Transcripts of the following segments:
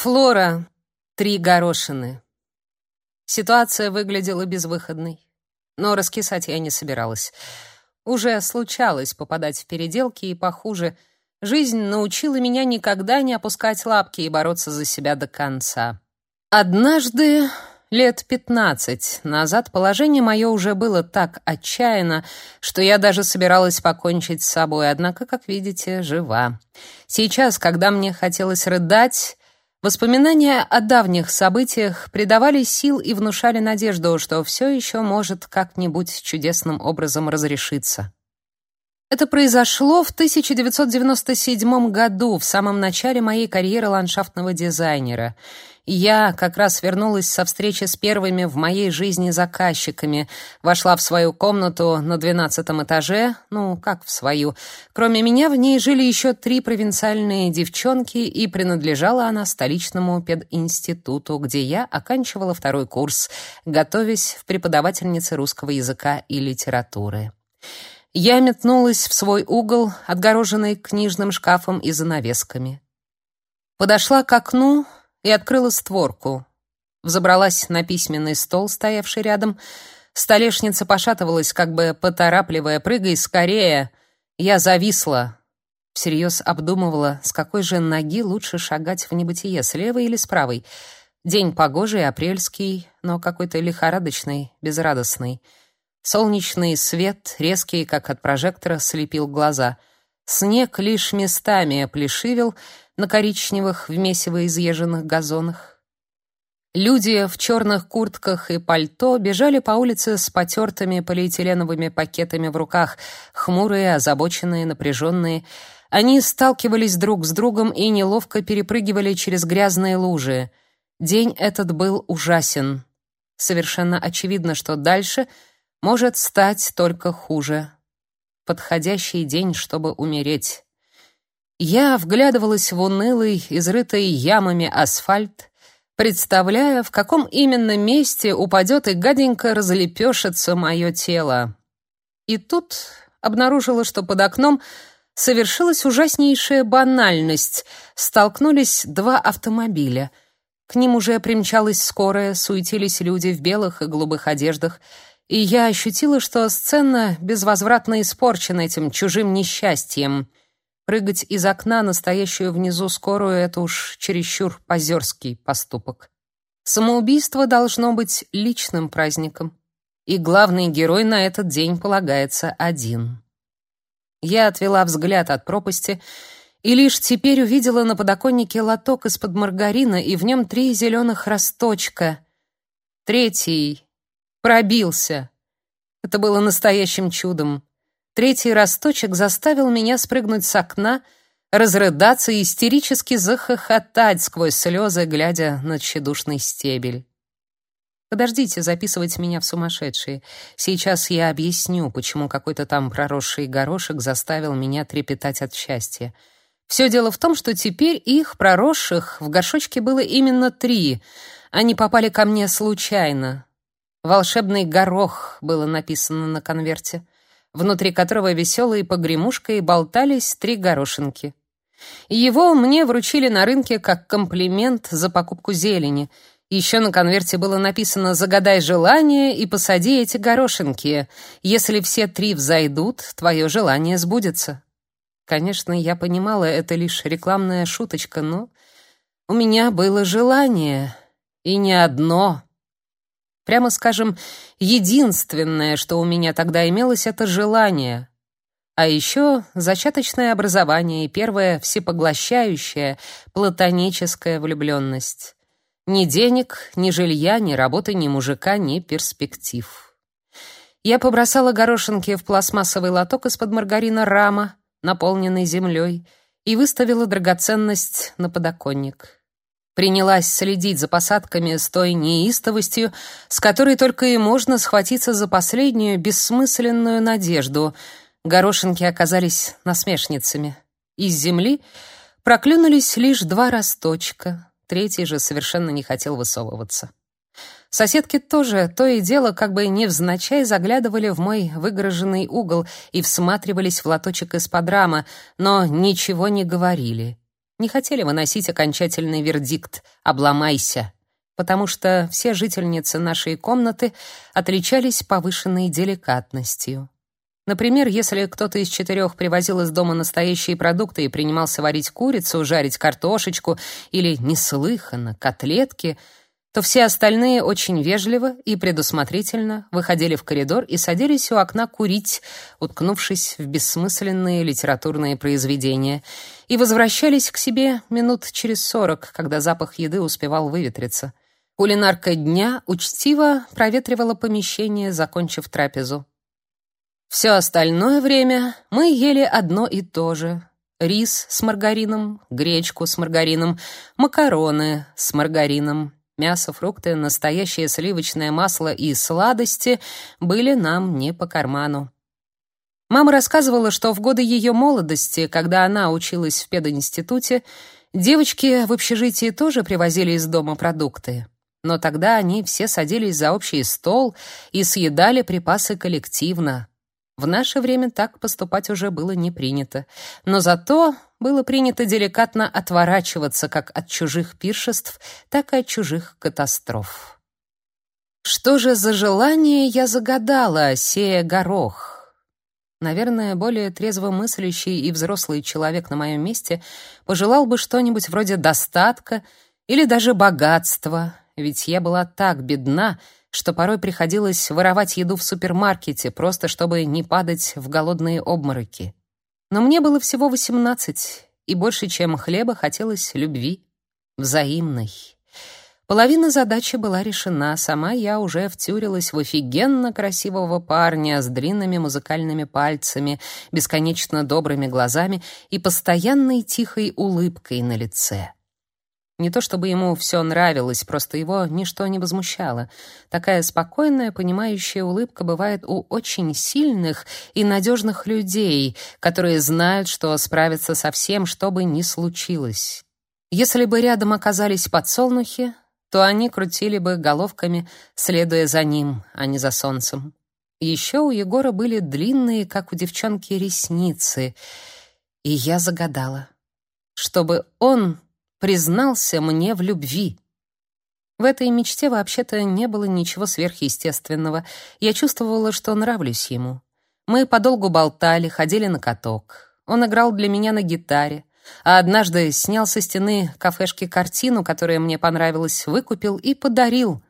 Флора. Три горошины. Ситуация выглядела безвыходной, но раскисать я не собиралась. Уже случалось попадать в переделки и похуже. Жизнь научила меня никогда не опускать лапки и бороться за себя до конца. Однажды, лет пятнадцать назад, положение мое уже было так отчаянно, что я даже собиралась покончить с собой, однако, как видите, жива. Сейчас, когда мне хотелось рыдать, Воспоминания о давних событиях придавали сил и внушали надежду, что все еще может как-нибудь чудесным образом разрешиться. Это произошло в 1997 году, в самом начале моей карьеры ландшафтного дизайнера. Я как раз вернулась со встречи с первыми в моей жизни заказчиками, вошла в свою комнату на двенадцатом этаже, ну, как в свою. Кроме меня в ней жили еще три провинциальные девчонки, и принадлежала она столичному пединституту, где я оканчивала второй курс, готовясь в преподавательнице русского языка и литературы. Я метнулась в свой угол, отгороженный книжным шкафом и занавесками. Подошла к окну и открыла створку. Взобралась на письменный стол, стоявший рядом. Столешница пошатывалась, как бы поторапливая, прыгай скорее. Я зависла. Всерьез обдумывала, с какой же ноги лучше шагать в небытие, с левой или с правой. День погожий, апрельский, но какой-то лихорадочный, безрадостный. Солнечный свет, резкий, как от прожектора, слепил глаза. Снег лишь местами оплешивел на коричневых в месиво изъезженных газонах. Люди в черных куртках и пальто бежали по улице с потертыми полиэтиленовыми пакетами в руках, хмурые, озабоченные, напряженные. Они сталкивались друг с другом и неловко перепрыгивали через грязные лужи. День этот был ужасен. Совершенно очевидно, что дальше — может стать только хуже. Подходящий день, чтобы умереть. Я вглядывалась в унылый, изрытый ямами асфальт, представляя, в каком именно месте упадет и гаденько разлепешится мое тело. И тут обнаружила, что под окном совершилась ужаснейшая банальность. Столкнулись два автомобиля. К ним уже примчалась скорая, суетились люди в белых и голубых одеждах — и я ощутила, что сцена безвозвратно испорчена этим чужим несчастьем. Прыгать из окна настоящую внизу скорую — это уж чересчур позерский поступок. Самоубийство должно быть личным праздником, и главный герой на этот день полагается один. Я отвела взгляд от пропасти и лишь теперь увидела на подоконнике лоток из-под маргарина и в нем три зеленых росточка. Третий Пробился. Это было настоящим чудом. Третий росточек заставил меня спрыгнуть с окна, разрыдаться и истерически захохотать сквозь слезы, глядя на тщедушный стебель. Подождите записывать меня в сумасшедшие. Сейчас я объясню, почему какой-то там проросший горошек заставил меня трепетать от счастья. Все дело в том, что теперь их, проросших, в горшочке было именно три. Они попали ко мне случайно. «Волшебный горох» было написано на конверте, внутри которого веселой погремушкой болтались три горошинки. Его мне вручили на рынке как комплимент за покупку зелени. Еще на конверте было написано «Загадай желание и посади эти горошинки. Если все три взойдут, твое желание сбудется». Конечно, я понимала, это лишь рекламная шуточка, но у меня было желание, и не одно — Прямо скажем, единственное, что у меня тогда имелось, это желание. А еще зачаточное образование и первая всепоглощающая платоническая влюбленность. Ни денег, ни жилья, ни работы, ни мужика, ни перспектив. Я побросала горошинки в пластмассовый лоток из-под маргарина рама, наполненный землей, и выставила драгоценность на подоконник принялась следить за посадками с той неистовостью, с которой только и можно схватиться за последнюю бессмысленную надежду. Горошинки оказались насмешницами. Из земли проклюнулись лишь два росточка, третий же совершенно не хотел высовываться. Соседки тоже то и дело как бы невзначай заглядывали в мой выгороженный угол и всматривались в лоточек из-под рама, но ничего не говорили. Не хотели выносить окончательный вердикт «обломайся», потому что все жительницы нашей комнаты отличались повышенной деликатностью. Например, если кто-то из четырех привозил из дома настоящие продукты и принимался варить курицу, жарить картошечку или, неслыханно, котлетки, то все остальные очень вежливо и предусмотрительно выходили в коридор и садились у окна курить, уткнувшись в бессмысленные литературные произведения, и возвращались к себе минут через сорок, когда запах еды успевал выветриться. Кулинарка дня учтиво проветривала помещение, закончив трапезу. Все остальное время мы ели одно и то же. Рис с маргарином, гречку с маргарином, макароны с маргарином, мясо, фрукты, настоящее сливочное масло и сладости были нам не по карману. Мама рассказывала, что в годы ее молодости, когда она училась в пединституте, девочки в общежитии тоже привозили из дома продукты. Но тогда они все садились за общий стол и съедали припасы коллективно, в наше время так поступать уже было не принято, но зато было принято деликатно отворачиваться как от чужих пиршеств, так и от чужих катастроф. Что же за желание я загадала, сея горох? Наверное, более трезвомыслящий и взрослый человек на моем месте пожелал бы что-нибудь вроде достатка или даже богатства, ведь я была так бедна, что порой приходилось воровать еду в супермаркете, просто чтобы не падать в голодные обмороки. Но мне было всего восемнадцать, и больше, чем хлеба, хотелось любви, взаимной. Половина задачи была решена, сама я уже втюрилась в офигенно красивого парня с длинными музыкальными пальцами, бесконечно добрыми глазами и постоянной тихой улыбкой на лице. Не то чтобы ему все нравилось, просто его ничто не возмущало. Такая спокойная, понимающая улыбка бывает у очень сильных и надежных людей, которые знают, что справятся со всем, что бы ни случилось. Если бы рядом оказались подсолнухи, то они крутили бы головками, следуя за ним, а не за солнцем. Еще у Егора были длинные, как у девчонки, ресницы, и я загадала, чтобы он признался мне в любви. В этой мечте вообще-то не было ничего сверхъестественного. Я чувствовала, что нравлюсь ему. Мы подолгу болтали, ходили на каток. Он играл для меня на гитаре, а однажды снял со стены кафешки картину, которая мне понравилась, выкупил и подарил.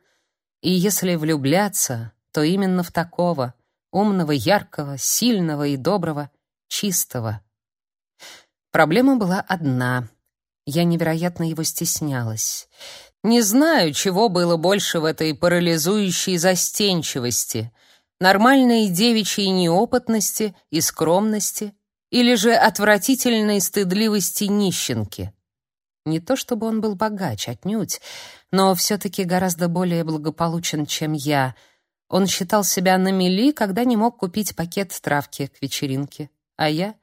И если влюбляться, то именно в такого, умного, яркого, сильного и доброго, чистого. Проблема была одна — я невероятно его стеснялась. Не знаю, чего было больше в этой парализующей застенчивости: нормальной девичьей неопытности и скромности или же отвратительной стыдливости нищенки. Не то чтобы он был богач, отнюдь, но все таки гораздо более благополучен, чем я. Он считал себя на мели, когда не мог купить пакет травки к вечеринке, а я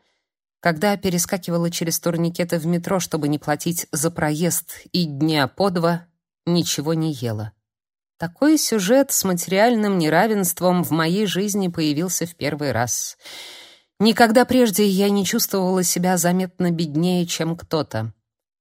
когда перескакивала через турникеты в метро, чтобы не платить за проезд, и дня по два ничего не ела. Такой сюжет с материальным неравенством в моей жизни появился в первый раз. Никогда прежде я не чувствовала себя заметно беднее, чем кто-то.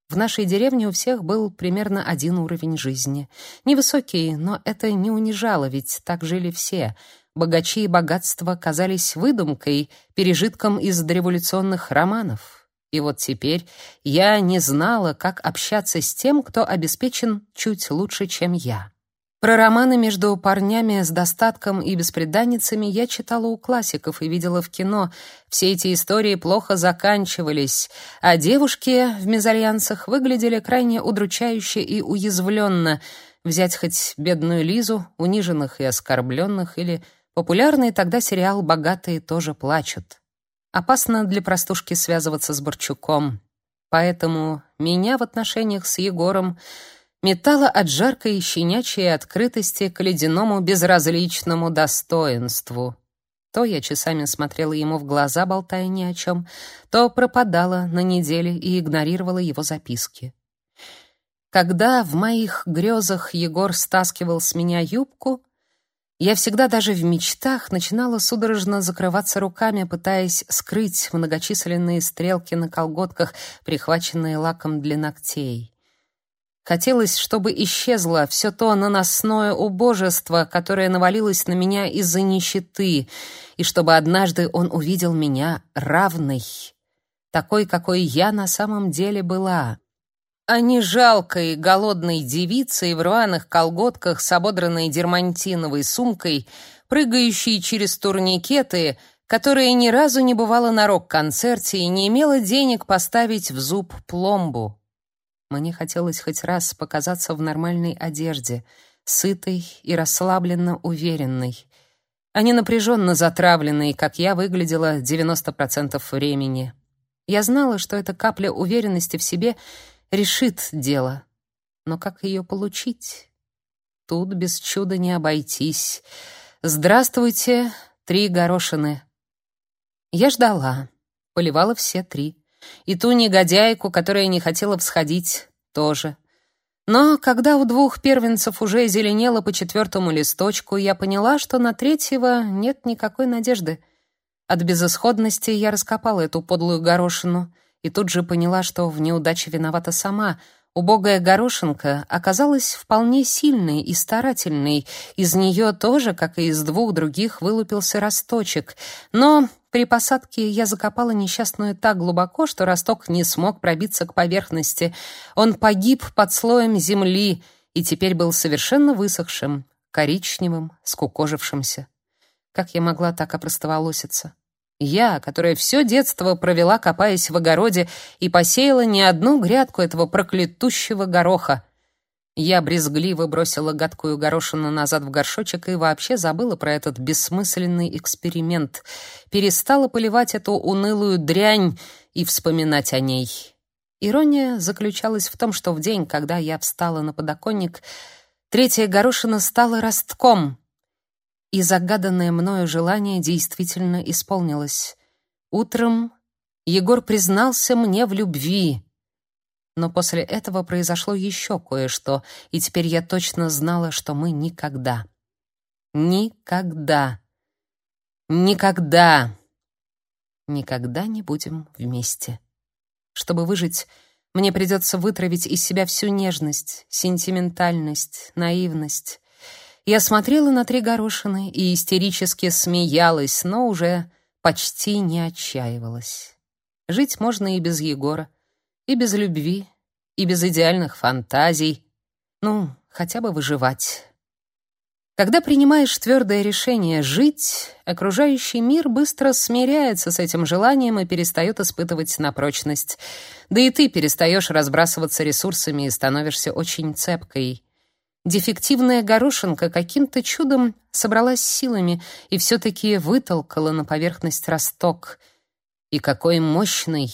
В нашей деревне у всех был примерно один уровень жизни. Невысокий, но это не унижало, ведь так жили все — богачи и богатство казались выдумкой, пережитком из дореволюционных романов. И вот теперь я не знала, как общаться с тем, кто обеспечен чуть лучше, чем я. Про романы между парнями с достатком и бесприданницами я читала у классиков и видела в кино. Все эти истории плохо заканчивались, а девушки в мезальянсах выглядели крайне удручающе и уязвленно. Взять хоть бедную Лизу, униженных и оскорбленных, или Популярный тогда сериал «Богатые тоже плачут». Опасно для простушки связываться с Борчуком, поэтому меня в отношениях с Егором метало от жаркой щенячьей открытости к ледяному безразличному достоинству. То я часами смотрела ему в глаза, болтая ни о чем, то пропадала на неделе и игнорировала его записки. Когда в моих грезах Егор стаскивал с меня юбку, Я всегда даже в мечтах начинала судорожно закрываться руками, пытаясь скрыть многочисленные стрелки на колготках, прихваченные лаком для ногтей. Хотелось, чтобы исчезло все то наносное убожество, которое навалилось на меня из-за нищеты, и чтобы однажды он увидел меня равной, такой, какой я на самом деле была а не жалкой голодной девицей в рваных колготках с ободранной дермантиновой сумкой, прыгающей через турникеты, которая ни разу не бывала на рок-концерте и не имела денег поставить в зуб пломбу. Мне хотелось хоть раз показаться в нормальной одежде, сытой и расслабленно уверенной, а не напряженно затравленной, как я выглядела 90% времени. Я знала, что эта капля уверенности в себе — решит дело. Но как ее получить? Тут без чуда не обойтись. Здравствуйте, три горошины. Я ждала, поливала все три. И ту негодяйку, которая не хотела всходить, тоже. Но когда у двух первенцев уже зеленело по четвертому листочку, я поняла, что на третьего нет никакой надежды. От безысходности я раскопала эту подлую горошину — и тут же поняла, что в неудаче виновата сама. Убогая горошинка оказалась вполне сильной и старательной. Из нее тоже, как и из двух других, вылупился росточек. Но при посадке я закопала несчастную так глубоко, что росток не смог пробиться к поверхности. Он погиб под слоем земли и теперь был совершенно высохшим, коричневым, скукожившимся. Как я могла так опростоволоситься? Я, которая все детство провела, копаясь в огороде, и посеяла не одну грядку этого проклятущего гороха. Я брезгливо бросила гадкую горошину назад в горшочек и вообще забыла про этот бессмысленный эксперимент. Перестала поливать эту унылую дрянь и вспоминать о ней. Ирония заключалась в том, что в день, когда я встала на подоконник, третья горошина стала ростком — и загаданное мною желание действительно исполнилось. Утром Егор признался мне в любви. Но после этого произошло еще кое-что, и теперь я точно знала, что мы никогда, никогда, никогда, никогда не будем вместе. Чтобы выжить, мне придется вытравить из себя всю нежность, сентиментальность, наивность, я смотрела на три горошины и истерически смеялась, но уже почти не отчаивалась. Жить можно и без Егора, и без любви, и без идеальных фантазий. Ну, хотя бы выживать. Когда принимаешь твердое решение жить, окружающий мир быстро смиряется с этим желанием и перестает испытывать на прочность. Да и ты перестаешь разбрасываться ресурсами и становишься очень цепкой. Дефективная горошинка каким-то чудом собралась силами и все-таки вытолкала на поверхность росток. И какой мощный!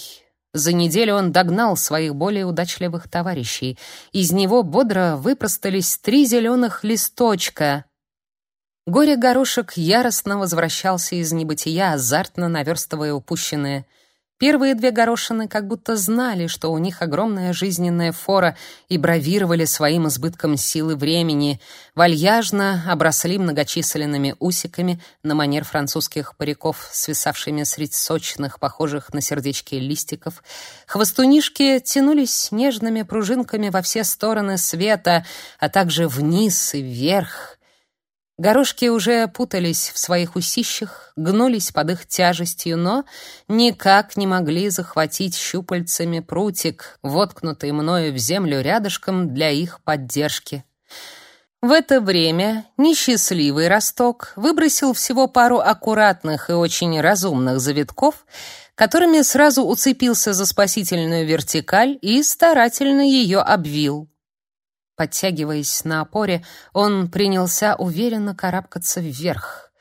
За неделю он догнал своих более удачливых товарищей. Из него бодро выпростались три зеленых листочка. Горе-горошек яростно возвращался из небытия, азартно наверстывая упущенное — Первые две горошины как будто знали, что у них огромная жизненная фора и бравировали своим избытком силы времени, вальяжно обросли многочисленными усиками на манер французских париков, свисавшими средь сочных, похожих на сердечки листиков. Хвостунишки тянулись нежными пружинками во все стороны света, а также вниз и вверх — Горошки уже путались в своих усищах, гнулись под их тяжестью, но никак не могли захватить щупальцами прутик, воткнутый мною в землю рядышком для их поддержки. В это время несчастливый росток выбросил всего пару аккуратных и очень разумных завитков, которыми сразу уцепился за спасительную вертикаль и старательно ее обвил. Подтягиваясь на опоре, он принялся уверенно карабкаться вверх.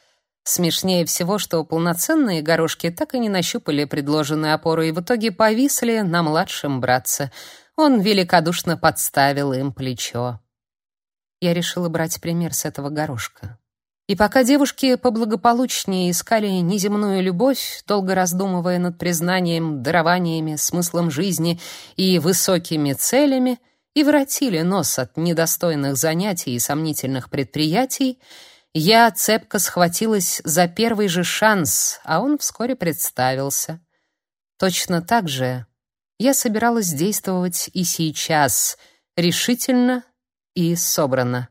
Смешнее всего, что полноценные горошки так и не нащупали предложенную опору и в итоге повисли на младшем братце. Он великодушно подставил им плечо. Я решила брать пример с этого горошка. И пока девушки поблагополучнее искали неземную любовь, долго раздумывая над признанием, дарованиями, смыслом жизни и высокими целями, и воротили нос от недостойных занятий и сомнительных предприятий, Я цепко схватилась за первый же шанс, а он вскоре представился. Точно так же я собиралась действовать и сейчас, решительно и собранно.